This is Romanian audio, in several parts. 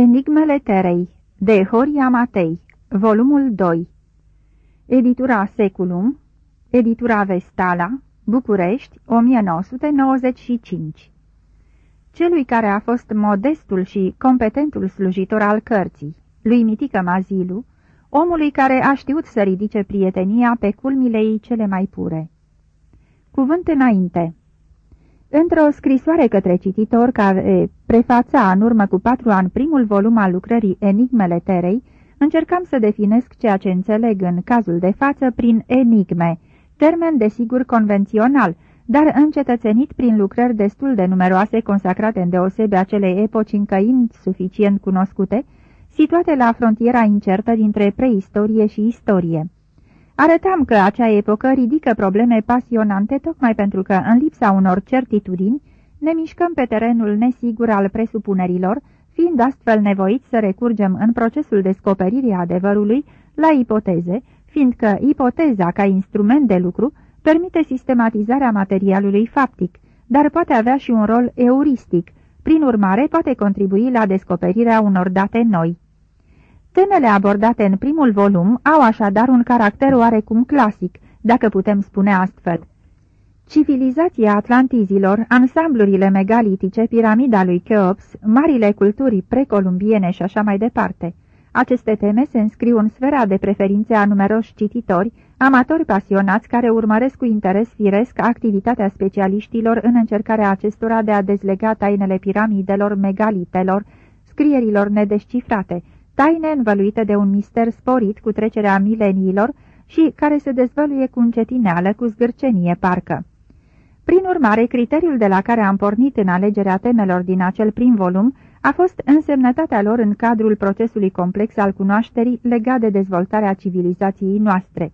Enigmele Terei de Horia Matei Volumul 2 Editura Seculum Editura Vestala București 1995 Celui care a fost modestul și competentul slujitor al cărții, lui Mitică Mazilu, omului care a știut să ridice prietenia pe culmile ei cele mai pure. Cuvânt înainte Într-o scrisoare către cititor care prefața în urmă cu patru ani primul volum al lucrării Enigmele Terei, încercam să definesc ceea ce înțeleg în cazul de față prin enigme, termen desigur convențional, dar încetățenit prin lucrări destul de numeroase consacrate în deosebe acelei epoci încă insuficient cunoscute, situate la frontiera incertă dintre preistorie și istorie. Arătam că acea epocă ridică probleme pasionante tocmai pentru că, în lipsa unor certitudini, ne mișcăm pe terenul nesigur al presupunerilor, fiind astfel nevoiți să recurgem în procesul descoperirii adevărului la ipoteze, fiindcă ipoteza ca instrument de lucru permite sistematizarea materialului faptic, dar poate avea și un rol euristic, prin urmare poate contribui la descoperirea unor date noi. Temele abordate în primul volum au așadar un caracter oarecum clasic, dacă putem spune astfel. Civilizația atlantizilor, ansamblurile megalitice, piramida lui Cheops, marile culturi precolumbiene și așa mai departe. Aceste teme se înscriu în sfera de preferințe a numeroși cititori, amatori pasionați care urmăresc cu interes firesc activitatea specialiștilor în încercarea acestora de a dezlega tainele piramidelor, megalitelor, scrierilor nedescifrate, taine învăluite de un mister sporit cu trecerea mileniilor și care se dezvăluie cu încetineală, cu zgârcenie parcă. Prin urmare, criteriul de la care am pornit în alegerea temelor din acel prim volum a fost însemnătatea lor în cadrul procesului complex al cunoașterii legat de dezvoltarea civilizației noastre.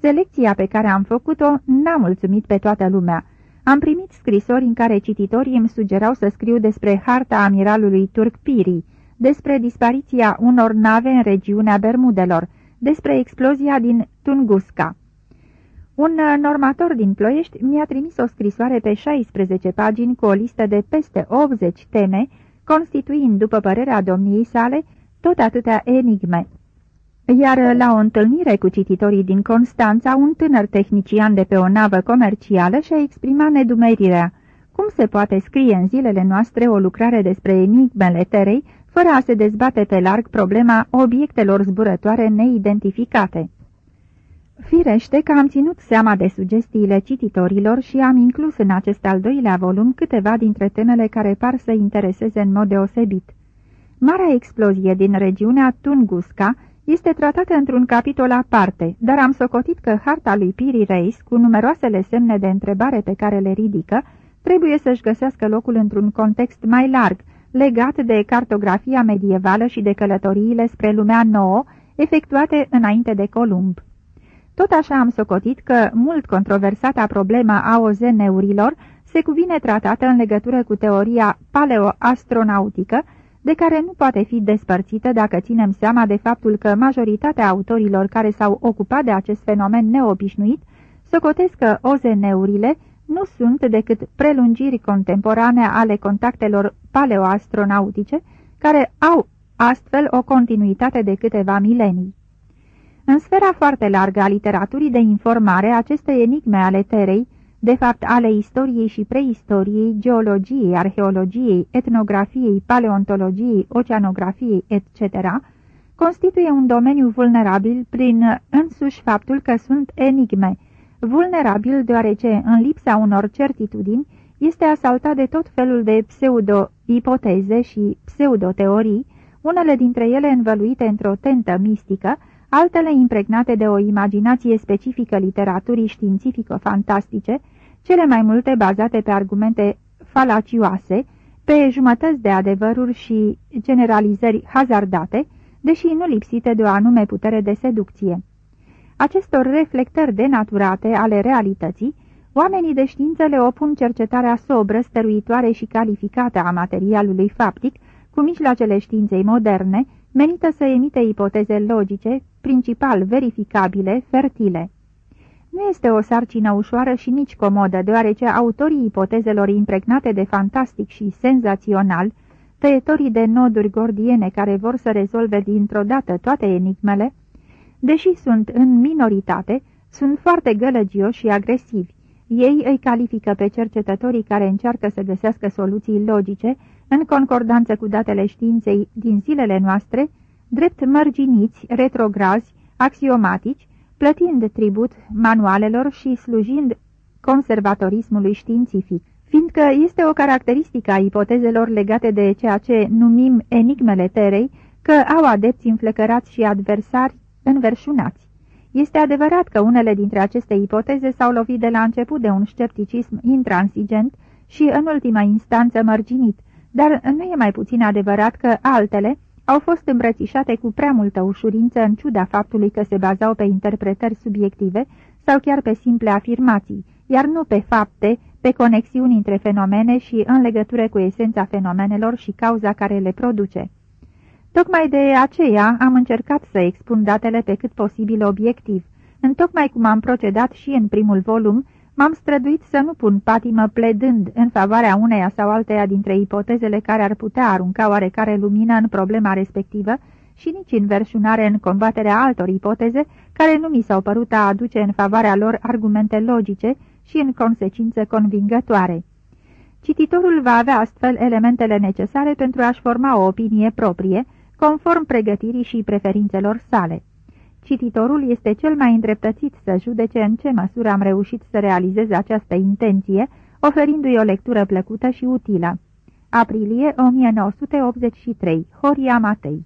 Selecția pe care am făcut-o n-a mulțumit pe toată lumea. Am primit scrisori în care cititorii îmi sugerau să scriu despre harta amiralului turc Piri, despre dispariția unor nave în regiunea Bermudelor, despre explozia din Tunguska. Un uh, normator din Ploiești mi-a trimis o scrisoare pe 16 pagini cu o listă de peste 80 teme, constituind, după părerea domniei sale, tot atâtea enigme. Iar uh, la o întâlnire cu cititorii din Constanța, un tânăr tehnician de pe o navă comercială și-a exprimat nedumerirea. Cum se poate scrie în zilele noastre o lucrare despre enigmele terei, fără a se dezbate pe larg problema obiectelor zburătoare neidentificate. Firește că am ținut seama de sugestiile cititorilor și am inclus în acest al doilea volum câteva dintre temele care par să intereseze în mod deosebit. Marea explozie din regiunea Tunguska este tratată într-un capitol aparte, dar am socotit că harta lui Piri Reis, cu numeroasele semne de întrebare pe care le ridică, trebuie să-și găsească locul într-un context mai larg, legat de cartografia medievală și de călătoriile spre lumea nouă, efectuate înainte de Columb. Tot așa am socotit că mult controversata problema a ozeneurilor se cuvine tratată în legătură cu teoria paleoastronautică, de care nu poate fi despărțită dacă ținem seama de faptul că majoritatea autorilor care s-au ocupat de acest fenomen neobișnuit socotesc că ozeneurile nu sunt decât prelungiri contemporane ale contactelor paleoastronautice, care au astfel o continuitate de câteva milenii. În sfera foarte largă a literaturii de informare, aceste enigme ale terei, de fapt ale istoriei și preistoriei, geologiei, arheologiei, etnografiei, paleontologiei, oceanografiei, etc., constituie un domeniu vulnerabil prin însuși faptul că sunt enigme, vulnerabil deoarece, în lipsa unor certitudini, este asaltat de tot felul de pseudo-ipoteze și pseudo-teorii, unele dintre ele învăluite într-o tentă mistică, altele impregnate de o imaginație specifică literaturii științifico-fantastice, cele mai multe bazate pe argumente falacioase, pe jumătăți de adevăruri și generalizări hazardate, deși nu lipsite de o anume putere de seducție. Acestor reflectări denaturate ale realității, oamenii de știință le opun cercetarea sobră, stăruitoare și calificată a materialului faptic, cu mijloacele științei moderne, menită să emite ipoteze logice, principal verificabile, fertile. Nu este o sarcină ușoară și nici comodă, deoarece autorii ipotezelor impregnate de fantastic și senzațional, tăietorii de noduri gordiene care vor să rezolve dintr-o dată toate enigmele, deși sunt în minoritate, sunt foarte gălăgioși și agresivi. Ei îi califică pe cercetătorii care încearcă să găsească soluții logice, în concordanță cu datele științei din zilele noastre, drept mărginiți, retrograzi, axiomatici, plătind tribut manualelor și slujind conservatorismului științific. Fiindcă este o caracteristică a ipotezelor legate de ceea ce numim enigmele terei, că au adepți înflăcărați și adversari înverșunați. Este adevărat că unele dintre aceste ipoteze s-au lovit de la început de un scepticism intransigent și în ultima instanță mărginit, dar nu e mai puțin adevărat că altele au fost îmbrățișate cu prea multă ușurință în ciuda faptului că se bazau pe interpretări subiective sau chiar pe simple afirmații, iar nu pe fapte, pe conexiuni între fenomene și în legătură cu esența fenomenelor și cauza care le produce. Tocmai de aceea am încercat să expun datele pe cât posibil obiectiv, întocmai cum am procedat și în primul volum, m-am străduit să nu pun patimă pledând în favoarea uneia sau alteia dintre ipotezele care ar putea arunca oarecare lumină în problema respectivă și nici înverșunare în combaterea altor ipoteze care nu mi s-au părut a aduce în favoarea lor argumente logice și în consecință convingătoare. Cititorul va avea astfel elementele necesare pentru a-și forma o opinie proprie, conform pregătirii și preferințelor sale. Cititorul este cel mai îndreptățit să judece în ce măsură am reușit să realizez această intenție, oferindu-i o lectură plăcută și utilă. Aprilie 1983 Horia Matei